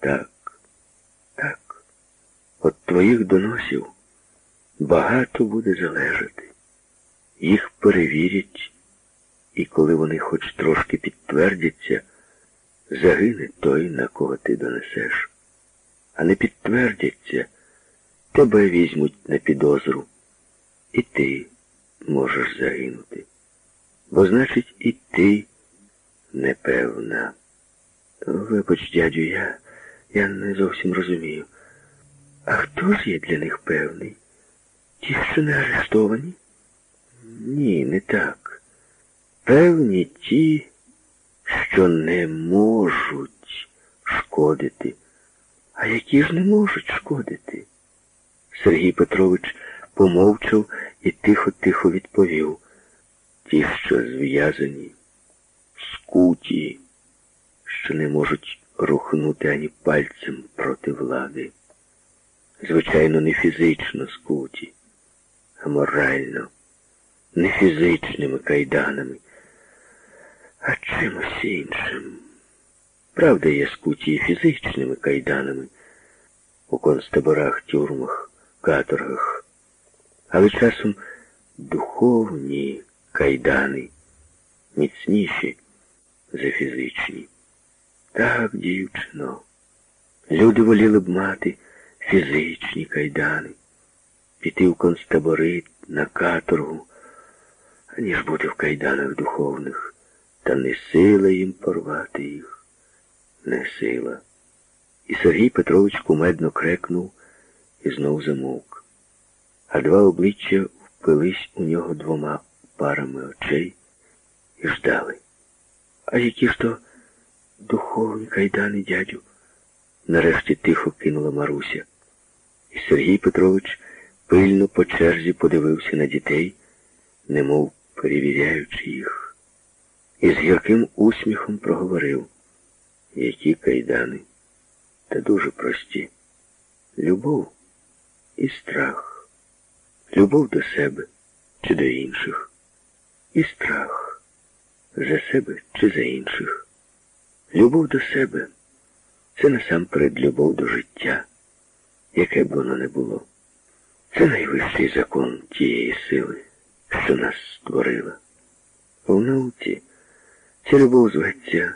Так, так. От твоїх доносів багато буде залежати. Їх перевірять, і коли вони хоч трошки підтвердяться, загине той, на кого ти донесеш. А не підтвердяться, тебе візьмуть на підозру, і ти можеш загинути. Бо, значить, і ти непевна. Вибач, дядю, я, я не зовсім розумію. А хто ж є для них певний? Ті, що не арештовані? Ні, не так. Певні ті, що не можуть шкодити. А які ж не можуть шкодити? Сергій Петрович помовчав і тихо-тихо відповів. Ті, що зв'язані, скуті, що не можуть рухнути ані пальцем проти влади. Звичайно, не фізично скуті, а морально, не фізичними кайданами, а чимось іншим. Правда, є скуті і фізичними кайданами у концтаборах, тюрмах, каторгах, але часом духовні кайдани міцніші за фізичні. Так, дівчино, люди воліли б мати фізичні кайдани, піти в концтабори на каторгу, аніж бути в кайданах духовних, та не сила їм порвати їх, не сила. І Сергій Петрович кумедно крекнув і знов замовк. А два обличчя впились у нього двома парами очей і ждали. А які ж то духовні кайдани, дядю? Нарешті тихо кинула Маруся. І Сергій Петрович пильно по черзі подивився на дітей, немов перевіряючи їх, і з гірким усміхом проговорив, які кайдани, та дуже прості. Любов і страх, любов до себе чи до інших, і страх за себе чи за інших. Любов до себе це насамперед любов до життя, яке б воно не було. Це найвищий закон тієї сили, що нас створила. У науці ця любов зветься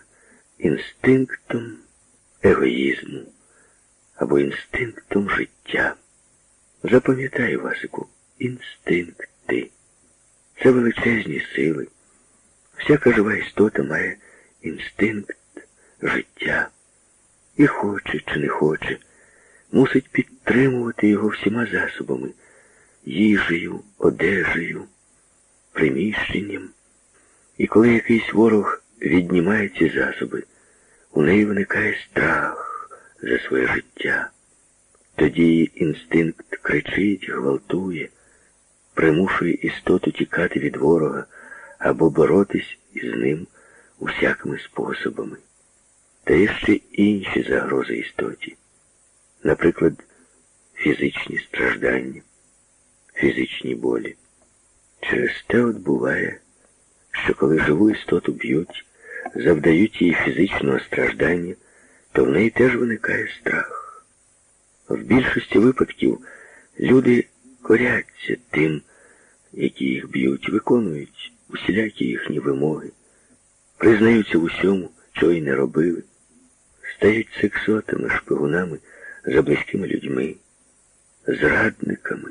інстинктом егоїзму або інстинктом життя. Запам'ятай, Васику, інстинкти. Це величезні сили. Всяка жива істота має інстинкт життя. І хоче чи не хоче, мусить підтримувати його всіма засобами, їжею, одежею, приміщенням. І коли якийсь ворог віднімає ці засоби, у неї виникає страх за своє життя. Тоді її інстинкт кричить, гвалтує, примушує істоту тікати від ворога або боротись із ним усякими способами. Та є ще інші загрози істоті. Наприклад, фізичні страждання, фізичні болі. Через те от буває, що коли живу істоту б'ють, завдають їй фізичного страждання, то в неї теж виникає страх. В більшості випадків люди коряться тим, які їх б'ють, виконують усілякі їхні вимоги, признаються в усьому, чого й не робили, стають сексотами, шпигунами за близькими людьми, зрадниками,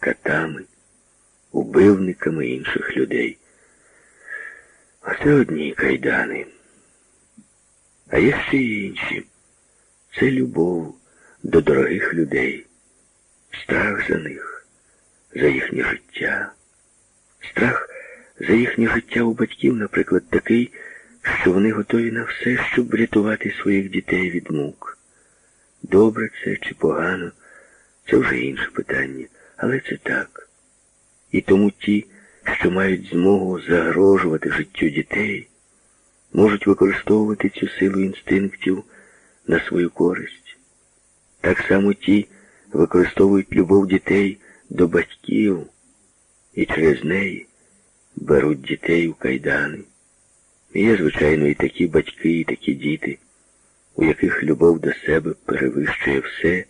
катами, убивниками інших людей. Оце одні кайдани. А є ще й інші. Це любов до дорогих людей, страх за них, за їхнє життя. Страх за їхнє життя у батьків, наприклад, такий, що вони готові на все, щоб врятувати своїх дітей від мук. Добре це чи погано, це вже інше питання, але це так. І тому ті, що мають змогу загрожувати життю дітей, можуть використовувати цю силу інстинктів на свою користь. Так само ті використовують любов дітей до батьків і через неї беруть дітей у кайдани. Є, звичайно, і такі батьки, і такі діти, у яких любов до себе перевищує все,